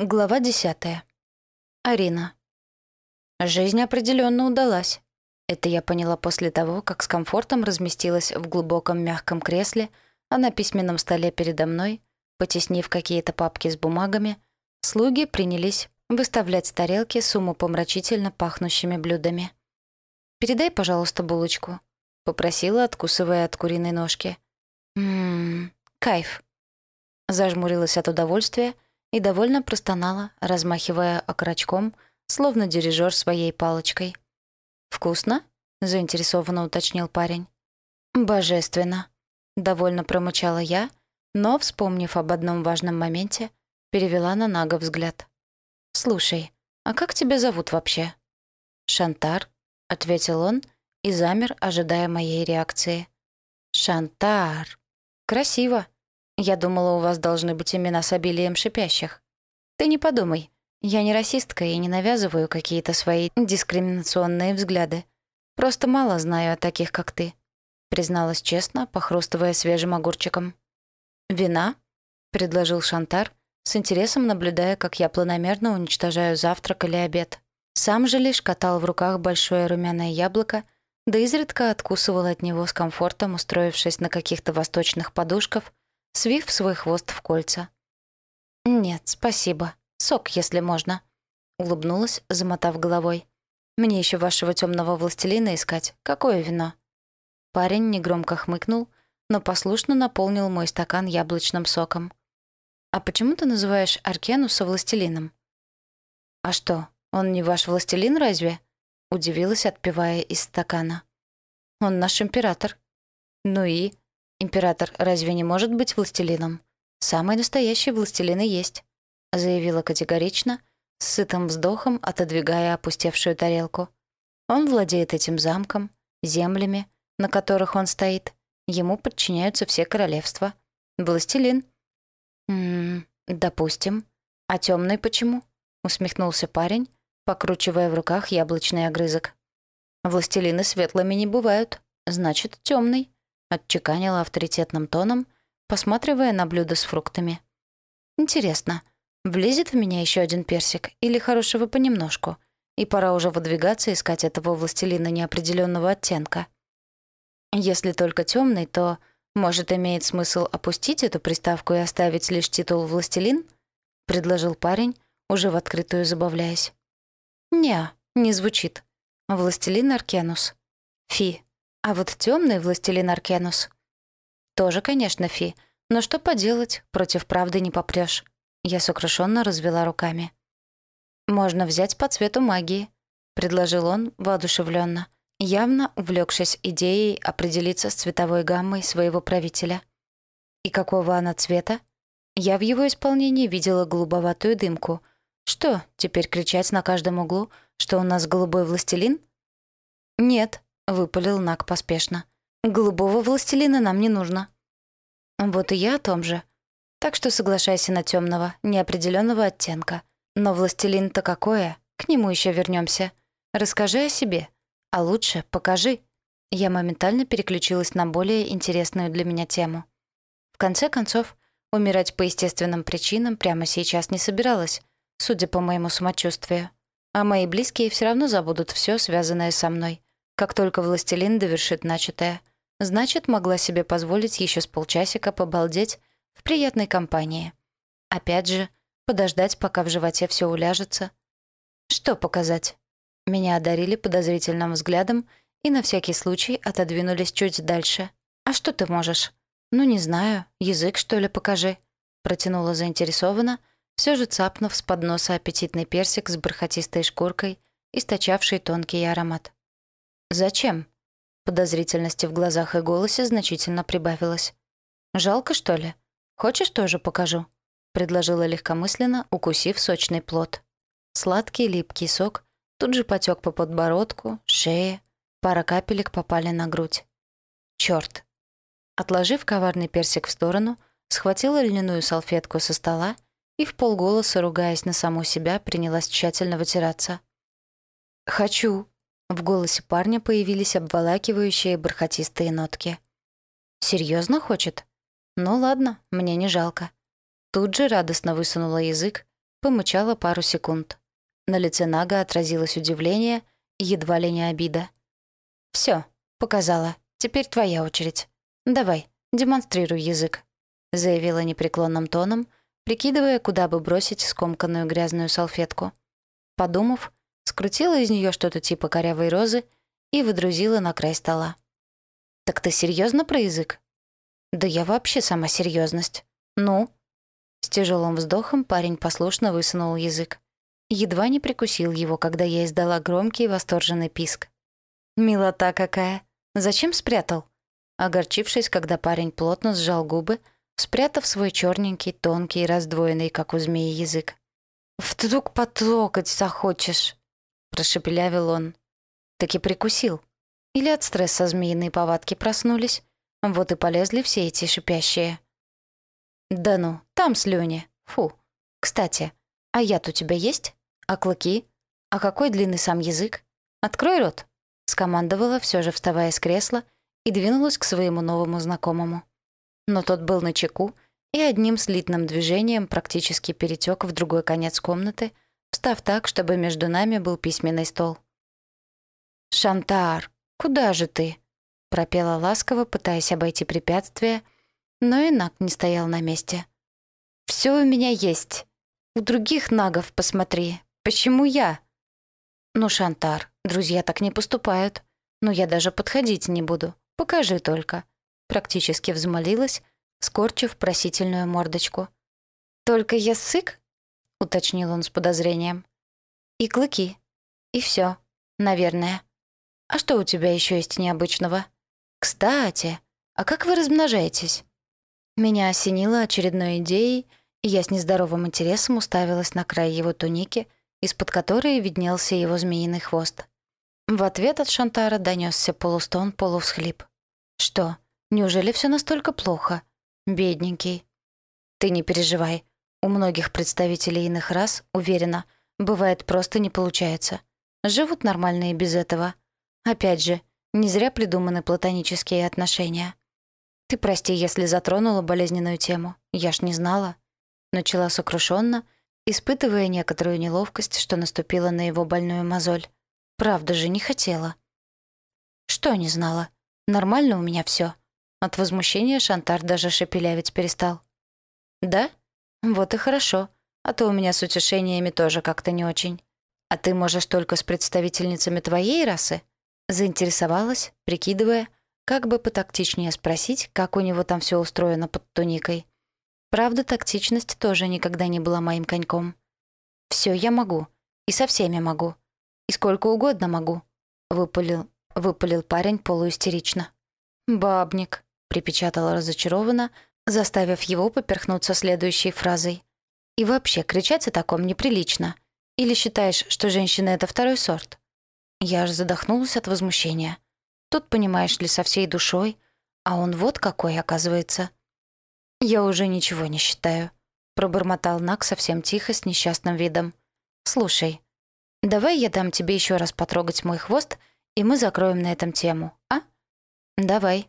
Глава десятая. Арина. Жизнь определенно удалась. Это я поняла после того, как с комфортом разместилась в глубоком мягком кресле, а на письменном столе передо мной, потеснив какие-то папки с бумагами, слуги принялись выставлять тарелки с умопомрачительно пахнущими блюдами. «Передай, пожалуйста, булочку», — попросила, откусывая от куриной ножки. «Ммм, кайф». Зажмурилась от удовольствия — и довольно простонала, размахивая окорочком, словно дирижер своей палочкой. «Вкусно?» — заинтересованно уточнил парень. «Божественно!» — довольно промычала я, но, вспомнив об одном важном моменте, перевела на Нага взгляд. «Слушай, а как тебя зовут вообще?» «Шантар», — ответил он и замер, ожидая моей реакции. «Шантар! Красиво!» Я думала, у вас должны быть имена с обилием шипящих. Ты не подумай. Я не расистка и не навязываю какие-то свои дискриминационные взгляды. Просто мало знаю о таких, как ты», — призналась честно, похрустывая свежим огурчиком. «Вина?» — предложил Шантар, с интересом наблюдая, как я планомерно уничтожаю завтрак или обед. Сам же лишь катал в руках большое румяное яблоко, да изредка откусывал от него с комфортом, устроившись на каких-то восточных подушках, свив свой хвост в кольца. «Нет, спасибо. Сок, если можно», — улыбнулась, замотав головой. «Мне еще вашего темного властелина искать. Какое вино?» Парень негромко хмыкнул, но послушно наполнил мой стакан яблочным соком. «А почему ты называешь Аркенуса властелином?» «А что, он не ваш властелин разве?» — удивилась, отпивая из стакана. «Он наш император». «Ну и?» «Император разве не может быть властелином? Самый настоящий властелин и есть», — заявила категорично, с сытым вздохом отодвигая опустевшую тарелку. «Он владеет этим замком, землями, на которых он стоит. Ему подчиняются все королевства. Властелин». «Ммм, допустим. А темный почему?» — усмехнулся парень, покручивая в руках яблочный огрызок. «Властелины светлыми не бывают. Значит, темный. Отчеканила авторитетным тоном, посматривая на блюдо с фруктами. «Интересно, влезет в меня еще один персик или хорошего понемножку? И пора уже выдвигаться искать этого властелина неопределенного оттенка. Если только темный, то, может, имеет смысл опустить эту приставку и оставить лишь титул «властелин»?» — предложил парень, уже в открытую забавляясь. «Не, не звучит. Властелин Аркенус. Фи, а вот темный властелин Аркенус. Тоже, конечно, Фи. Но что поделать, против правды не попрёшь. Я сокрушенно развела руками. «Можно взять по цвету магии», — предложил он воодушевленно, явно увлекшись идеей определиться с цветовой гаммой своего правителя. «И какого она цвета?» Я в его исполнении видела голубоватую дымку. Что, теперь кричать на каждом углу, что у нас голубой властелин? «Нет», выпалил Нак поспешно. «Голубого властелина нам не нужно». «Вот и я о том же. Так что соглашайся на темного, неопределенного оттенка. Но властелин-то какое? К нему еще вернемся. Расскажи о себе. А лучше покажи». Я моментально переключилась на более интересную для меня тему. В конце концов, умирать по естественным причинам прямо сейчас не собиралась, судя по моему самочувствию. А мои близкие все равно забудут все, связанное со мной. Как только властелин довершит начатое, значит, могла себе позволить еще с полчасика побалдеть в приятной компании. Опять же, подождать, пока в животе все уляжется. Что показать? Меня одарили подозрительным взглядом и на всякий случай отодвинулись чуть дальше. «А что ты можешь?» «Ну, не знаю. Язык, что ли, покажи?» Протянула заинтересованно, все же цапнув с подноса аппетитный персик с бархатистой шкуркой, источавший тонкий аромат. «Зачем?» Подозрительности в глазах и голосе значительно прибавилось. «Жалко, что ли? Хочешь, тоже покажу?» предложила легкомысленно, укусив сочный плод. Сладкий липкий сок тут же потек по подбородку, шее, пара капелек попали на грудь. Черт! Отложив коварный персик в сторону, схватила льняную салфетку со стола и в полголоса, ругаясь на саму себя, принялась тщательно вытираться. «Хочу!» В голосе парня появились обволакивающие бархатистые нотки. «Серьезно хочет? Ну ладно, мне не жалко». Тут же радостно высунула язык, помычала пару секунд. На лице Нага отразилось удивление едва ли не обида. Все, показала. Теперь твоя очередь. Давай, демонстрируй язык», — заявила непреклонным тоном, прикидывая, куда бы бросить скомканную грязную салфетку. Подумав, скрутила из нее что-то типа корявой розы и выдрузила на край стола. «Так ты серьезно про язык?» «Да я вообще сама серьезность. Ну?» С тяжелым вздохом парень послушно высунул язык. Едва не прикусил его, когда я издала громкий восторженный писк. «Милота какая! Зачем спрятал?» Огорчившись, когда парень плотно сжал губы, спрятав свой черненький, тонкий, раздвоенный, как у змеи, язык. «Вдруг потрогать захочешь?» — прошепелявил он. Так и прикусил. Или от стресса змеиные повадки проснулись. Вот и полезли все эти шипящие. «Да ну, там слюни. Фу. Кстати, а яд у тебя есть? А клыки? А какой длинный сам язык? Открой рот!» Скомандовала, все же вставая с кресла, и двинулась к своему новому знакомому. Но тот был на чеку и одним слитным движением практически перетек в другой конец комнаты, встав так, чтобы между нами был письменный стол. «Шантар, куда же ты?» — пропела ласково, пытаясь обойти препятствие, но и Наг не стоял на месте. «Всё у меня есть. У других нагов посмотри. Почему я?» «Ну, Шантар, друзья так не поступают. Но я даже подходить не буду. Покажи только». Практически взмолилась, скорчив просительную мордочку. «Только я сык?» — уточнил он с подозрением. «И клыки. И всё, наверное. А что у тебя ещё есть необычного? Кстати, а как вы размножаетесь?» Меня осенило очередной идеей, и я с нездоровым интересом уставилась на край его туники, из-под которой виднелся его змеиный хвост. В ответ от Шантара донесся полустон, полувсхлип. «Что, неужели все настолько плохо? Бедненький». «Ты не переживай. У многих представителей иных рас, уверена, бывает просто не получается. Живут нормально и без этого. Опять же, не зря придуманы платонические отношения. Ты прости, если затронула болезненную тему. Я ж не знала. Начала сокрушенно, испытывая некоторую неловкость, что наступила на его больную мозоль. Правда же, не хотела. Что не знала? Нормально у меня все. От возмущения Шантар даже шепелявить перестал. Да? Вот и хорошо. А то у меня с утешениями тоже как-то не очень. А ты можешь только с представительницами твоей расы? Заинтересовалась, прикидывая, как бы потактичнее спросить, как у него там все устроено под туникой. Правда, тактичность тоже никогда не была моим коньком. Все я могу. И со всеми могу. И сколько угодно могу. Выпалил, выпалил парень полуистерично. «Бабник», — припечатала разочарованно, заставив его поперхнуться следующей фразой. «И вообще, кричать о таком неприлично. Или считаешь, что женщина — это второй сорт?» Я аж задохнулась от возмущения. Тут, понимаешь ли, со всей душой, а он вот какой, оказывается. «Я уже ничего не считаю», — пробормотал Нак совсем тихо, с несчастным видом. «Слушай, давай я дам тебе еще раз потрогать мой хвост, и мы закроем на этом тему, а? Давай.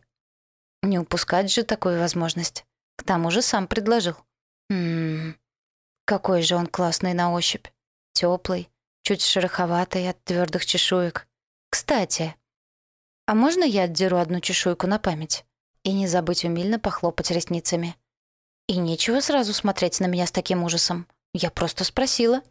Не упускать же такую возможность. К тому же сам предложил. Ммм, какой же он классный на ощупь. Теплый, чуть шероховатый от твердых чешуек. Кстати, «А можно я отдеру одну чешуйку на память?» И не забыть умильно похлопать ресницами. И нечего сразу смотреть на меня с таким ужасом. Я просто спросила.